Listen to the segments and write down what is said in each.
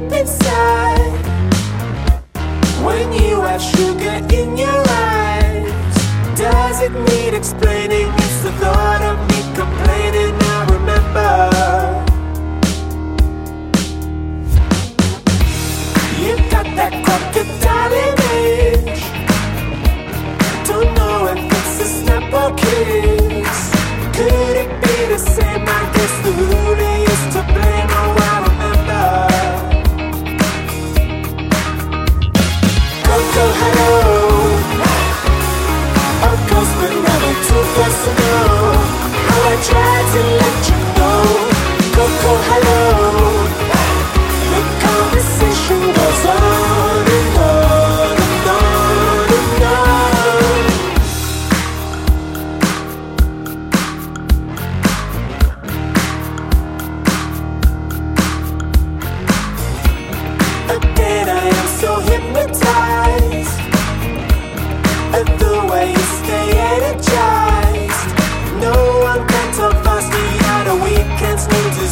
deep inside. When you have sugar in your eyes, does it need explaining? It's the thought. hello.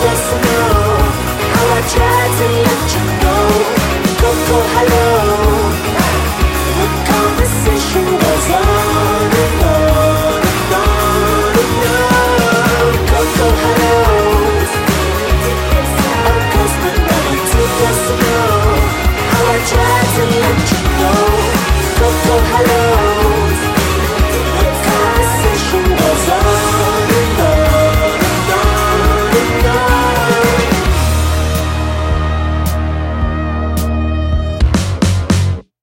personal How I tried to let you know Go, go, hello.